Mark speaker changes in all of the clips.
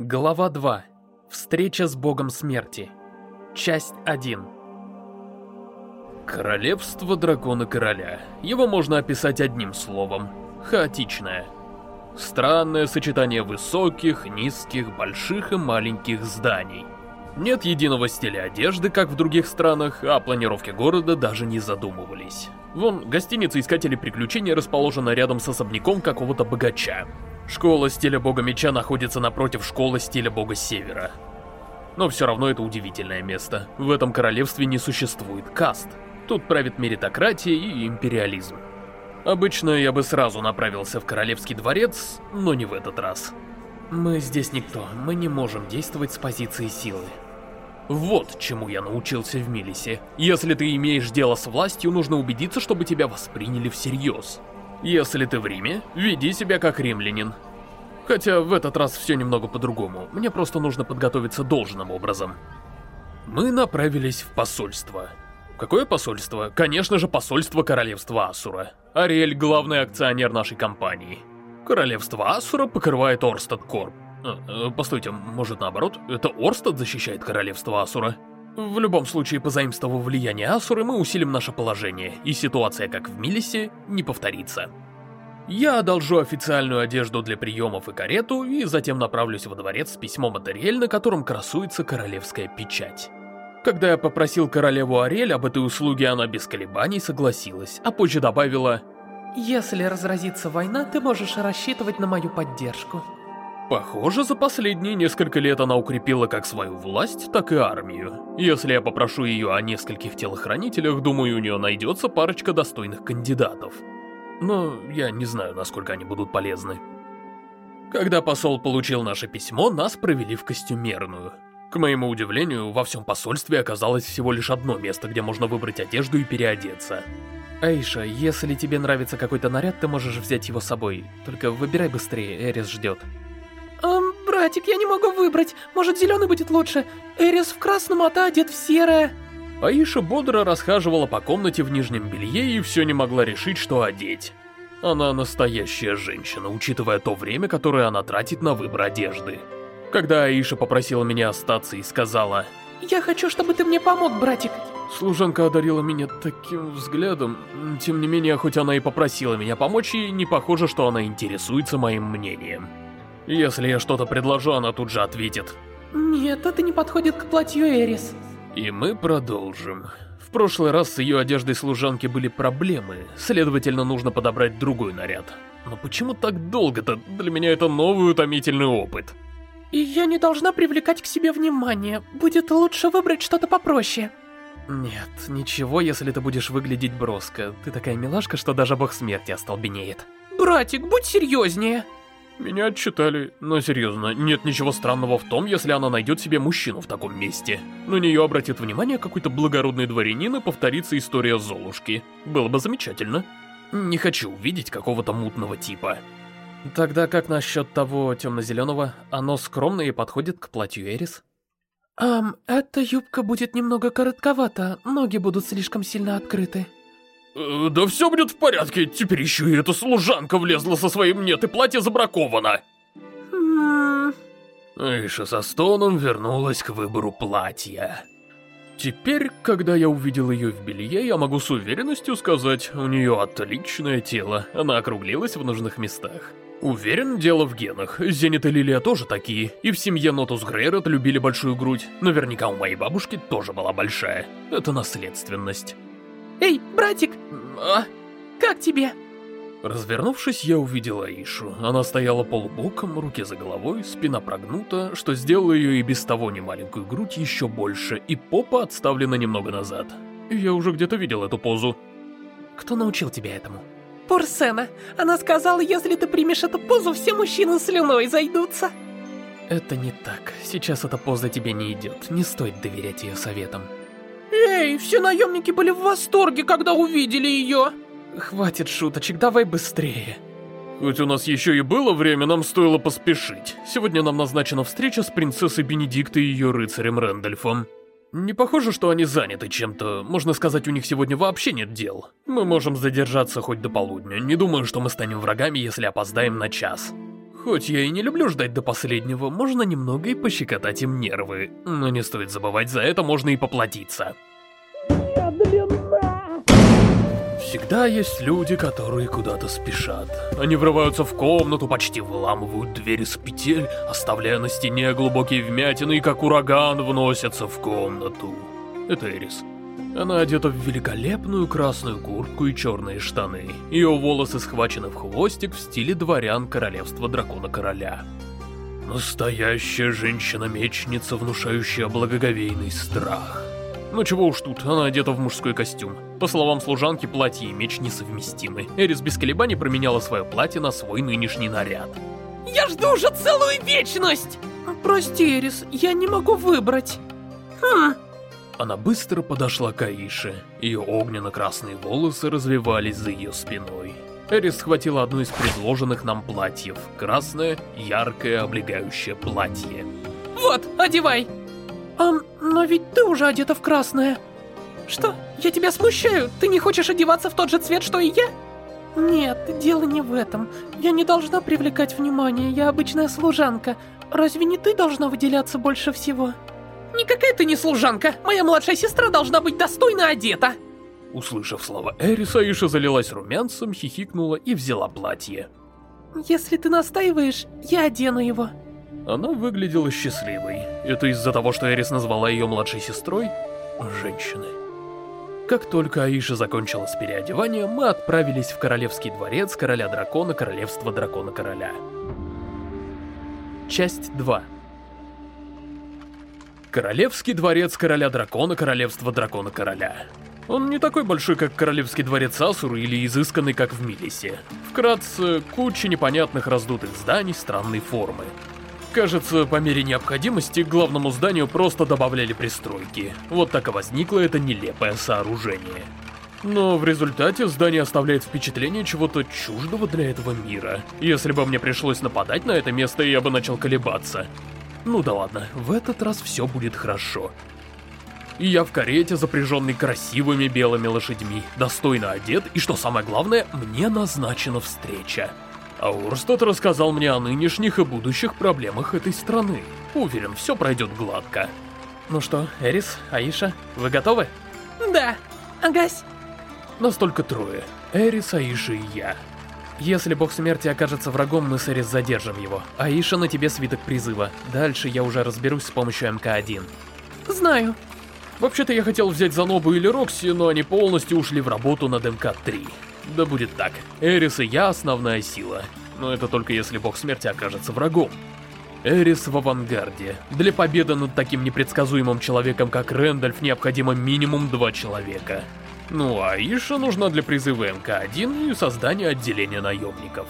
Speaker 1: Глава 2. Встреча с богом смерти. Часть 1.
Speaker 2: Королевство дракона короля. Его можно описать одним словом. Хаотичное. Странное сочетание высоких, низких, больших и маленьких зданий. Нет единого стиля одежды, как в других странах, а о планировке города даже не задумывались. Вон, гостиница Искатели Приключений расположена рядом с особняком какого-то богача. Школа стиля бога меча находится напротив школы стиля бога севера. Но все равно это удивительное место. В этом королевстве не существует каст. Тут правит меритократия и империализм. Обычно я бы сразу направился в королевский дворец, но не в этот раз.
Speaker 1: Мы здесь никто, мы не можем действовать с позиции силы.
Speaker 2: Вот чему я научился в Милисе. Если ты имеешь дело с властью, нужно убедиться, чтобы тебя восприняли всерьез. Если ты в Риме, веди себя как римлянин. Хотя в этот раз все немного по-другому, мне просто нужно подготовиться должным образом. Мы направились в посольство. Какое посольство? Конечно же, посольство Королевства Асура. Ариэль — главный акционер нашей компании. Королевство Асура покрывает Орстад Корп. Э, э, постойте, может наоборот? Это Орстад защищает Королевство Асура? В любом случае, позаимствовав влияние Асуры, мы усилим наше положение, и ситуация, как в Милисе, не повторится. Я одолжу официальную одежду для приемов и карету, и затем направлюсь во дворец с письмом от Ариэль, на котором красуется королевская печать. Когда я попросил королеву Ариэль об этой услуге, она без колебаний согласилась, а позже добавила...
Speaker 3: «Если разразится война, ты можешь рассчитывать на мою поддержку».
Speaker 2: Похоже, за последние несколько лет она укрепила как свою власть, так и армию. Если я попрошу ее о нескольких телохранителях, думаю, у нее найдется парочка достойных кандидатов. Но я не знаю, насколько они будут полезны. Когда посол получил наше письмо, нас провели в костюмерную. К моему удивлению, во всем посольстве оказалось всего лишь одно место, где можно выбрать одежду и переодеться.
Speaker 1: Эйша, если тебе нравится какой-то наряд, ты можешь взять его с собой. Только выбирай быстрее, Эрис ждет.
Speaker 3: Эм, братик, я не могу выбрать. Может, зеленый будет лучше? Эрис в красном, а та одет в серое.
Speaker 2: Аиша бодро расхаживала по комнате в нижнем белье и все не могла решить, что одеть. Она настоящая женщина, учитывая то время, которое она тратит на выбор одежды. Когда Аиша попросила меня остаться и сказала...
Speaker 3: «Я хочу, чтобы ты мне помог, братик».
Speaker 2: Служанка одарила меня таким взглядом. Тем не менее, хоть она и попросила меня помочь, ей не похоже, что она интересуется моим мнением. Если я что-то предложу, она тут же ответит.
Speaker 3: Нет, это не подходит к платью Эрис.
Speaker 2: И мы продолжим. В прошлый раз с ее одеждой служанки были проблемы, следовательно, нужно подобрать другой наряд. Но почему так долго-то? Для меня это новый утомительный опыт.
Speaker 3: И я не должна привлекать к себе внимание. Будет лучше выбрать что-то попроще.
Speaker 1: Нет, ничего, если ты будешь выглядеть броско. Ты такая милашка, что даже бог смерти остолбенеет.
Speaker 3: Братик, будь серьезнее.
Speaker 2: Меня отчитали, но серьезно, нет ничего странного в том, если она найдет себе мужчину в таком месте. На нее обратит внимание какой-то благородный дворянин и повторится история Золушки. Было бы замечательно. Не хочу увидеть какого-то мутного типа.
Speaker 1: Тогда как насчет того темно-зеленого? Оно скромное и подходит к платью Эрис?
Speaker 3: Ам, эта юбка будет немного коротковата, ноги будут слишком сильно открыты.
Speaker 2: Э, да все будет в порядке, теперь еще и эта служанка влезла со своим «нет» и платье забраковано. Эйша со стоном вернулась к выбору платья. Теперь, когда я увидел ее в белье, я могу с уверенностью сказать, у нее отличное тело, она округлилась в нужных местах. Уверен, дело в генах. Зенит и Лилия тоже такие, и в семье Нотус Грейрот любили большую грудь. Наверняка у моей бабушки тоже была большая. Это наследственность.
Speaker 3: Эй, братик! А? Как тебе?
Speaker 2: Развернувшись, я увидел Аишу. Она стояла полубоком, руки за головой, спина прогнута, что сделало ее и без того немаленькую грудь еще больше, и попа отставлена немного назад. Я уже где-то видел эту позу.
Speaker 1: Кто научил тебя этому?
Speaker 3: Пурсена. Она сказала, если ты примешь эту позу, все мужчины слюной зайдутся.
Speaker 1: Это не так. Сейчас эта поза тебе не идет. Не стоит доверять ее советам.
Speaker 3: Эй, все наемники были в восторге, когда увидели ее.
Speaker 1: Хватит шуточек, давай быстрее.
Speaker 2: Хоть у нас еще и было время, нам стоило поспешить. Сегодня нам назначена встреча с принцессой Бенедиктой и ее рыцарем Рэндольфом. Не похоже, что они заняты чем-то. Можно сказать, у них сегодня вообще нет дел. Мы можем задержаться хоть до полудня. Не думаю, что мы станем врагами, если опоздаем на час. Хоть я и не люблю ждать до последнего, можно немного и пощекотать им нервы. Но не стоит забывать, за это можно и поплатиться. Всегда есть люди, которые куда-то спешат. Они врываются в комнату, почти выламывают двери с петель, оставляя на стене глубокие вмятины и как ураган вносятся в комнату. Это Эрис. Она одета в великолепную красную куртку и черные штаны. Ее волосы схвачены в хвостик в стиле дворян королевства дракона-короля. Настоящая женщина-мечница, внушающая благоговейный страх. Ну чего уж тут, она одета в мужской костюм. По словам служанки, платье и меч несовместимы. Эрис без колебаний променяла свое платье на свой нынешний наряд.
Speaker 3: Я жду уже целую вечность! Прости, Эрис, я не могу выбрать. Хм...
Speaker 2: Она быстро подошла к Аише. Ее огненно-красные волосы развивались за ее спиной. Эрис схватила одно из предложенных нам платьев. Красное, яркое, облегающее платье.
Speaker 3: Вот, одевай! А, но ведь ты уже одета в красное. Что, я тебя смущаю? Ты не хочешь одеваться в тот же цвет, что и я? Нет, дело не в этом. Я не должна привлекать внимание, я обычная служанка. Разве не ты должна выделяться больше всего? Никакая ты не служанка. Моя младшая сестра должна быть достойно одета.
Speaker 2: Услышав слова Эриса, Иша залилась румянцем, хихикнула и взяла платье.
Speaker 3: Если ты настаиваешь, я одену его.
Speaker 2: Она выглядела счастливой. Это из-за того, что Эрис назвала ее младшей сестрой? Женщины. Как только Аиша закончила с переодеванием, мы отправились в Королевский дворец Короля Дракона Королевства Дракона Короля. Часть 2 Королевский дворец Короля Дракона Королевства Дракона Короля. Он не такой большой, как Королевский дворец Асуры или изысканный, как в Милисе. Вкратце, куча непонятных раздутых зданий странной формы. Кажется, по мере необходимости к главному зданию просто добавляли пристройки. Вот так и возникло это нелепое сооружение. Но в результате здание оставляет впечатление чего-то чуждого для этого мира. Если бы мне пришлось нападать на это место, я бы начал колебаться. Ну да ладно, в этот раз все будет хорошо. И я в карете, запряженной красивыми белыми лошадьми, достойно одет, и что самое главное, мне назначена встреча. А Урстад рассказал мне о нынешних и будущих проблемах этой страны. Уверен, все пройдет гладко.
Speaker 1: Ну что, Эрис, Аиша, вы готовы?
Speaker 3: Да. Агась.
Speaker 2: Настолько трое. Эрис, Аиша и я.
Speaker 1: Если бог смерти окажется врагом, мы с Эрис задержим его. Аиша, на тебе свиток призыва. Дальше я уже разберусь с помощью МК-1.
Speaker 3: Знаю.
Speaker 2: Вообще-то я хотел взять Занобу или Рокси, но они полностью ушли в работу над МК-3. Да будет так. Эрис и я основная сила. Но это только если бог смерти окажется врагом. Эрис в авангарде. Для победы над таким непредсказуемым человеком, как Рэндальф, необходимо минимум два человека. Ну а Иша нужна для призыва МК-1 и создания отделения наемников.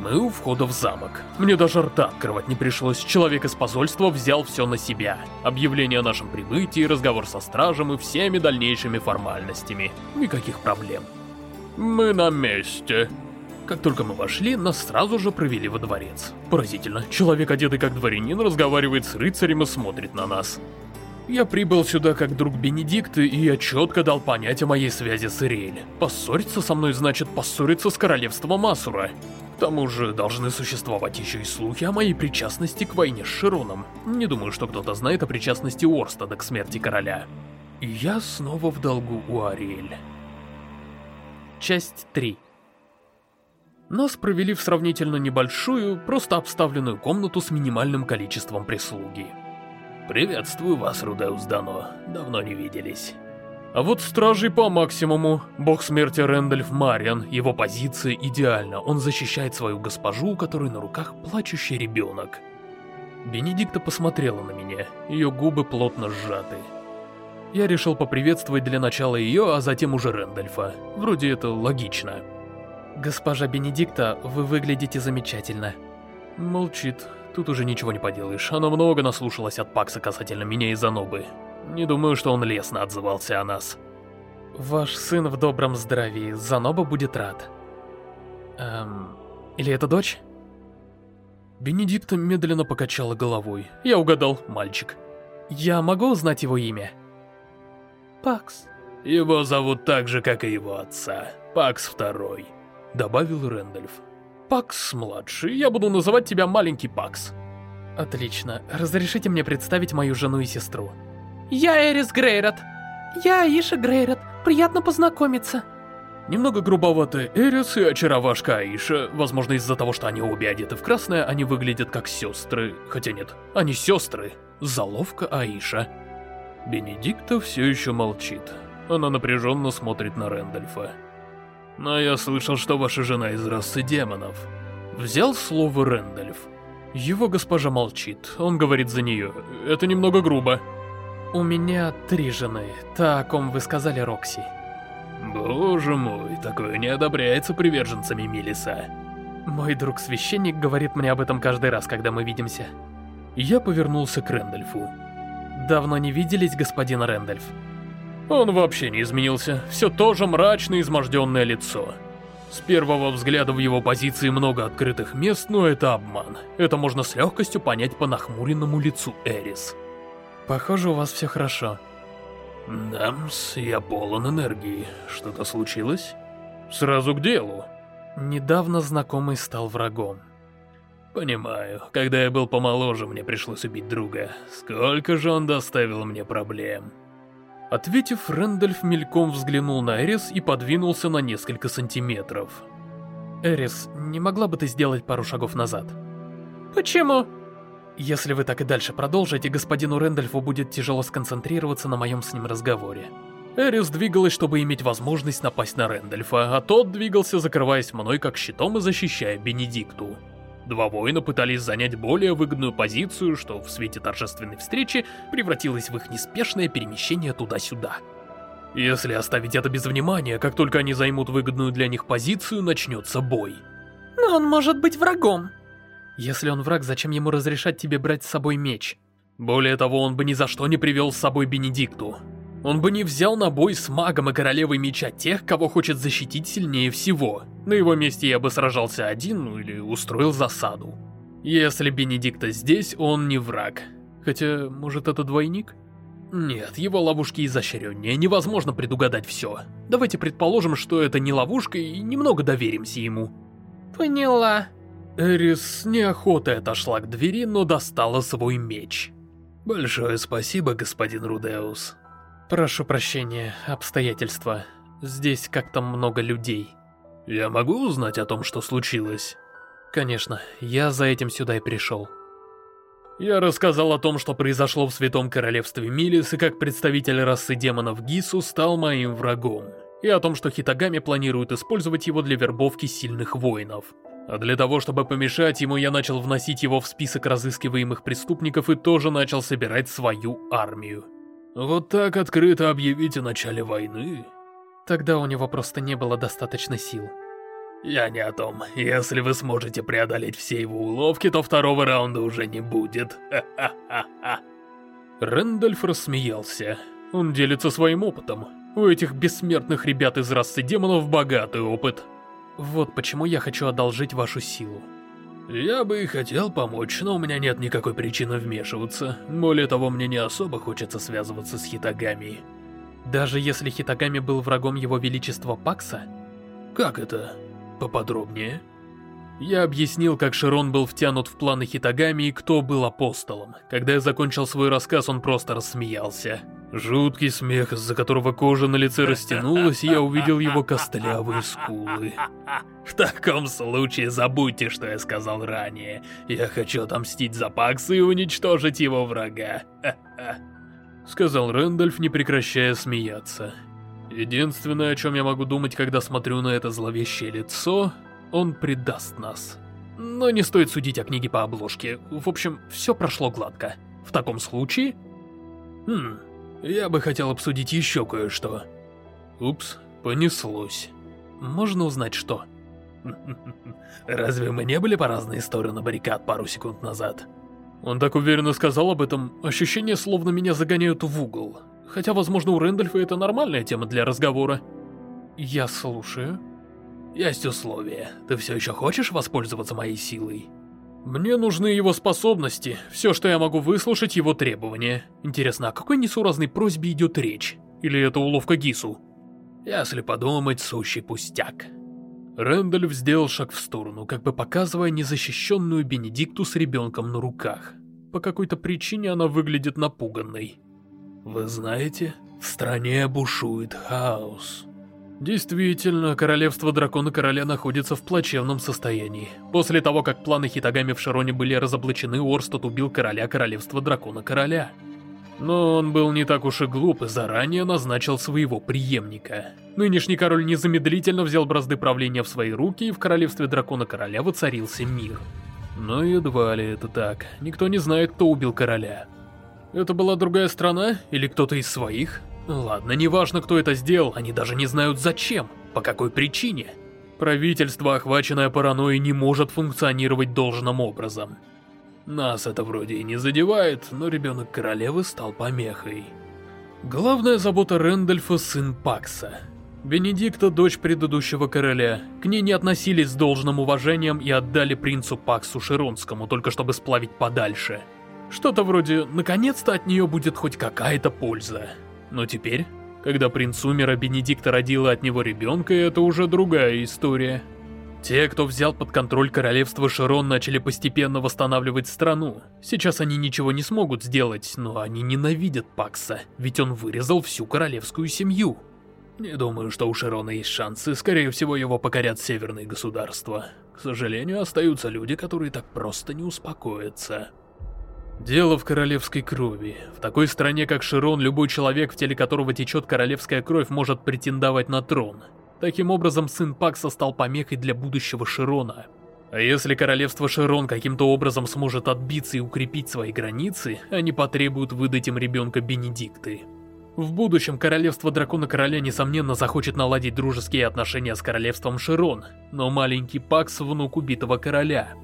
Speaker 2: Мы у входа в замок. Мне даже рта открывать не пришлось, человек из посольства взял все на себя. Объявление о нашем прибытии, разговор со стражем и всеми дальнейшими формальностями. Никаких проблем. Мы на месте. Как только мы вошли, нас сразу же провели во дворец. Поразительно, человек, одетый как дворянин, разговаривает с рыцарем и смотрит на нас. Я прибыл сюда как друг Бенедикта, и я четко дал понять о моей связи с Ириэль. Поссориться со мной значит поссориться с королевством Асура. К тому же должны существовать еще и слухи о моей причастности к войне с Широном. Не думаю, что кто-то знает о причастности Орстада к смерти короля. Я снова в долгу у Ариэль.
Speaker 1: Часть 3
Speaker 2: Нас провели в сравнительно небольшую, просто обставленную комнату с минимальным количеством прислуги. «Приветствую вас, Рудеус Дано. Давно не виделись». А вот стражей по максимуму. Бог смерти Рэндальф Мариан, его позиция идеальна. Он защищает свою госпожу, у которой на руках плачущий ребенок. Бенедикта посмотрела на меня, ее губы плотно сжаты. Я решил поприветствовать для начала ее, а затем уже Рэндальфа. Вроде это логично.
Speaker 1: Госпожа Бенедикта, вы выглядите замечательно.
Speaker 2: Молчит. Тут уже ничего не поделаешь. Она много наслушалась от Пакса касательно меня и Занобы. Не думаю, что он лестно отзывался о нас.
Speaker 1: Ваш сын в добром здравии. Заноба будет рад. Эм... Или это дочь?
Speaker 2: Бенедикта медленно покачала головой. Я угадал, мальчик.
Speaker 1: Я могу узнать его имя?
Speaker 3: Пакс.
Speaker 2: Его зовут так же, как и его отца. Пакс Второй, добавил Рэндальф. Пакс-младший, я буду называть тебя маленький Пакс.
Speaker 1: Отлично. Разрешите мне представить мою жену и сестру.
Speaker 3: Я Эрис Грейрот. Я Аиша Грейрот. Приятно познакомиться.
Speaker 2: Немного грубоватая Эрис и очаровашка Аиша. Возможно, из-за того, что они обе одеты в красное, они выглядят как сестры. Хотя нет, они сестры. Заловка Аиша. Бенедикта все еще молчит. Она напряженно смотрит на Рэндольфа. Но я слышал, что ваша жена из расы демонов. Взял слово Рэндольф. Его госпожа молчит, он говорит за нее. Это немного грубо.
Speaker 1: У меня три жены, та, о ком вы сказали, Рокси.
Speaker 2: Боже мой, такое не одобряется приверженцами Милиса.
Speaker 1: Мой друг-священник говорит мне об этом каждый раз, когда мы видимся.
Speaker 2: Я повернулся к Рэндольфу.
Speaker 1: Давно не виделись, господин Рэндольф?
Speaker 2: Он вообще не изменился, все то же мрачное изможденное лицо. С первого взгляда в его позиции много открытых мест, но это обман. Это можно с легкостью понять по нахмуренному лицу Эрис.
Speaker 1: Похоже, у вас все хорошо.
Speaker 2: Дамс, я полон энергии. Что-то случилось? Сразу к делу.
Speaker 1: Недавно знакомый стал врагом.
Speaker 2: Понимаю. Когда я был помоложе, мне пришлось убить друга. Сколько же он доставил мне проблем. Ответив, Рэндальф мельком взглянул на Эрис и подвинулся на несколько сантиметров.
Speaker 1: Эрис, не могла бы ты сделать пару шагов назад?
Speaker 3: Почему?
Speaker 1: Если вы так и дальше продолжите, господину Рэндальфу будет тяжело сконцентрироваться на моем с ним разговоре.
Speaker 2: Эрис двигалась, чтобы иметь возможность напасть на Рэндальфа, а тот двигался, закрываясь мной как щитом и защищая Бенедикту. Два воина пытались занять более выгодную позицию, что в свете торжественной встречи превратилось в их неспешное перемещение туда-сюда. Если оставить это без внимания, как только они займут выгодную для них позицию, начнется бой.
Speaker 3: Но он может быть врагом.
Speaker 1: Если он враг, зачем ему разрешать тебе брать с собой меч?
Speaker 2: Более того, он бы ни за что не привел с собой Бенедикту. Он бы не взял на бой с магом и королевой меча тех, кого хочет защитить сильнее всего. На его месте я бы сражался один, ну или устроил засаду. Если Бенедикта здесь, он не враг. Хотя, может это двойник? Нет, его ловушки изощреннее, невозможно предугадать все. Давайте предположим, что это не ловушка и немного доверимся ему.
Speaker 3: Поняла.
Speaker 2: Эрис неохотой отошла к двери, но достала свой меч. Большое спасибо, господин Рудеус.
Speaker 1: Прошу прощения, обстоятельства. Здесь как-то много людей.
Speaker 2: Я могу узнать о том, что случилось?
Speaker 1: Конечно, я за этим сюда и пришел.
Speaker 2: Я рассказал о том, что произошло в Святом Королевстве Милис, и как представитель расы демонов Гису стал моим врагом. И о том, что Хитагами планирует использовать его для вербовки сильных воинов. А для того, чтобы помешать ему, я начал вносить его в список разыскиваемых преступников и тоже начал собирать свою армию. Вот так открыто объявить о начале войны?
Speaker 1: Тогда у него просто не было достаточно сил.
Speaker 2: Я не о том. Если вы сможете преодолеть все его уловки, то второго раунда уже не будет. Ха-ха-ха-ха. Рэндальф рассмеялся. Он делится своим опытом. У этих бессмертных ребят из расы демонов богатый опыт.
Speaker 1: Вот почему я хочу одолжить вашу силу.
Speaker 2: Я бы и хотел помочь, но у меня нет никакой причины вмешиваться. Более того, мне не особо хочется связываться с Хитагами.
Speaker 1: Даже если Хитагами был врагом его величества Пакса?
Speaker 2: Как это? Поподробнее? Я объяснил, как Широн был втянут в планы Хитагами и кто был апостолом. Когда я закончил свой рассказ, он просто рассмеялся. Жуткий смех, из-за которого кожа на лице растянулась, и я увидел его костлявые скулы. В таком случае забудьте, что я сказал ранее. Я хочу отомстить за Пакса и уничтожить его врага. Сказал Рэндальф, не прекращая смеяться. Единственное, о чем я могу думать, когда смотрю на это зловещее лицо, он предаст нас. Но не стоит судить о книге по обложке. В общем, все прошло гладко. В таком случае... Хм, я бы хотел обсудить еще кое-что. Упс, понеслось. Можно узнать, что? Разве мы не были по разные стороны баррикад пару секунд назад? Он так уверенно сказал об этом, ощущение, словно меня загоняют в угол. Хотя, возможно, у Рэндольфа это нормальная тема для разговора.
Speaker 1: Я слушаю.
Speaker 2: Есть условия. Ты все еще хочешь воспользоваться моей силой? Мне нужны его способности. Все, что я могу выслушать, его требования. Интересно, о какой несуразной просьбе идет речь? Или это уловка Гису? Если подумать, сущий пустяк. Рэндальф сделал шаг в сторону, как бы показывая незащищенную Бенедикту с ребенком на руках. По какой-то причине она выглядит напуганной. «Вы знаете, в стране бушует хаос». Действительно, королевство Дракона Короля находится в плачевном состоянии. После того, как планы Хитагами в Широне были разоблачены, Орстад убил короля королевства Дракона Короля. Но он был не так уж и глуп и заранее назначил своего преемника. Нынешний король незамедлительно взял бразды правления в свои руки, и в королевстве Дракона Короля воцарился мир. Но едва ли это так. Никто не знает, кто убил короля. Это была другая страна или кто-то из своих? Ладно, неважно, кто это сделал, они даже не знают зачем, по какой причине. Правительство, охваченное паранойей, не может функционировать должным образом. Нас это вроде и не задевает, но ребенок королевы стал помехой. Главная забота Рэндольфа — сын Пакса. Бенедикта — дочь предыдущего короля. К ней не относились с должным уважением и отдали принцу Паксу Широнскому, только чтобы сплавить подальше. Что-то вроде «наконец-то от нее будет хоть какая-то польза». Но теперь, когда принц умер, а Бенедикта родила от него ребенка, это уже другая история. Те, кто взял под контроль королевство Широн, начали постепенно восстанавливать страну. Сейчас они ничего не смогут сделать, но они ненавидят Пакса, ведь он вырезал всю королевскую семью. Не думаю, что у Широна есть шансы, скорее всего его покорят северные государства. К сожалению, остаются люди, которые так просто не успокоятся. Дело в королевской крови. В такой стране, как Широн, любой человек, в теле которого течет королевская кровь, может претендовать на трон. Таким образом, сын Пакса стал помехой для будущего Широна. А если королевство Широн каким-то образом сможет отбиться и укрепить свои границы, они потребуют выдать им ребенка Бенедикты. В будущем королевство Дракона Короля, несомненно, захочет наладить дружеские отношения с королевством Широн, но маленький Пакс — внук убитого короля —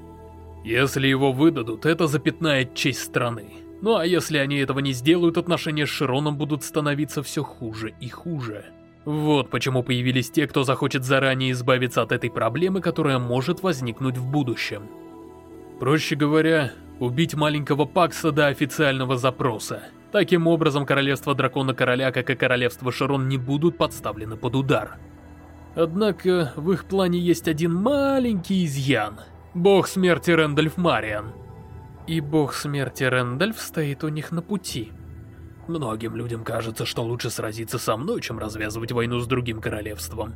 Speaker 2: если его выдадут, это запятнает честь страны. Ну а если они этого не сделают, отношения с Широном будут становиться все хуже и хуже. Вот почему появились те, кто захочет заранее избавиться от этой проблемы, которая может возникнуть в будущем. Проще говоря, убить маленького Пакса до официального запроса. Таким образом, королевство Дракона Короля, как и королевство Широн, не будут подставлены под удар. Однако, в их плане есть один маленький изъян — Бог смерти Рэндальф Мариан. И бог смерти Рэндальф стоит у них на пути. Многим людям кажется, что лучше сразиться со мной, чем развязывать войну с другим королевством.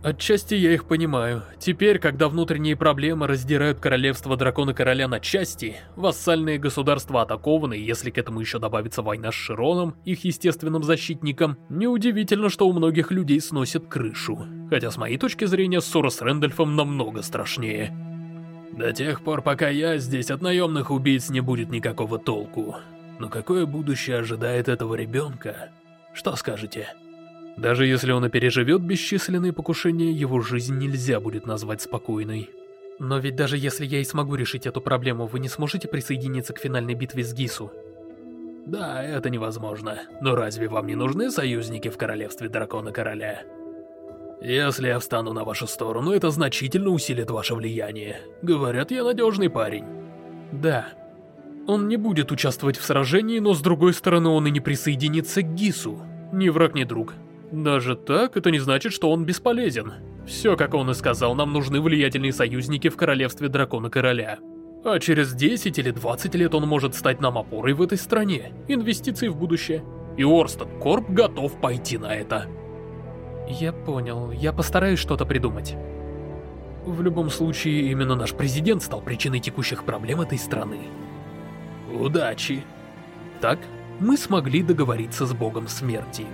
Speaker 2: Отчасти я их понимаю. Теперь, когда внутренние проблемы раздирают королевство Дракона Короля на части, вассальные государства атакованы, и если к этому еще добавится война с Широном, их естественным защитником, неудивительно, что у многих людей сносит крышу. Хотя с моей точки зрения ссора с Рэндальфом намного страшнее. До тех пор, пока я здесь, от наемных убийц не будет никакого толку. Но какое будущее ожидает этого ребенка? Что скажете? Даже если он и переживет бесчисленные покушения, его жизнь нельзя будет назвать спокойной. Но ведь даже если я и смогу решить эту проблему, вы не сможете присоединиться к финальной битве с Гису? Да, это невозможно. Но разве вам не нужны союзники в Королевстве Дракона Короля? Если я встану на вашу сторону, это значительно усилит ваше влияние. Говорят, я надежный парень. Да. Он не будет участвовать в сражении, но с другой стороны он и не присоединится к Гису. Ни враг, ни друг. Даже так, это не значит, что он бесполезен. Все, как он и сказал, нам нужны влиятельные союзники в Королевстве Дракона Короля. А через 10 или 20 лет он может стать нам опорой в этой стране. Инвестиции в будущее. И Орстед Корп готов пойти на это. Я понял. Я постараюсь что-то придумать. В любом случае, именно наш президент стал причиной текущих проблем этой страны. Удачи. Так, мы смогли договориться с богом смерти.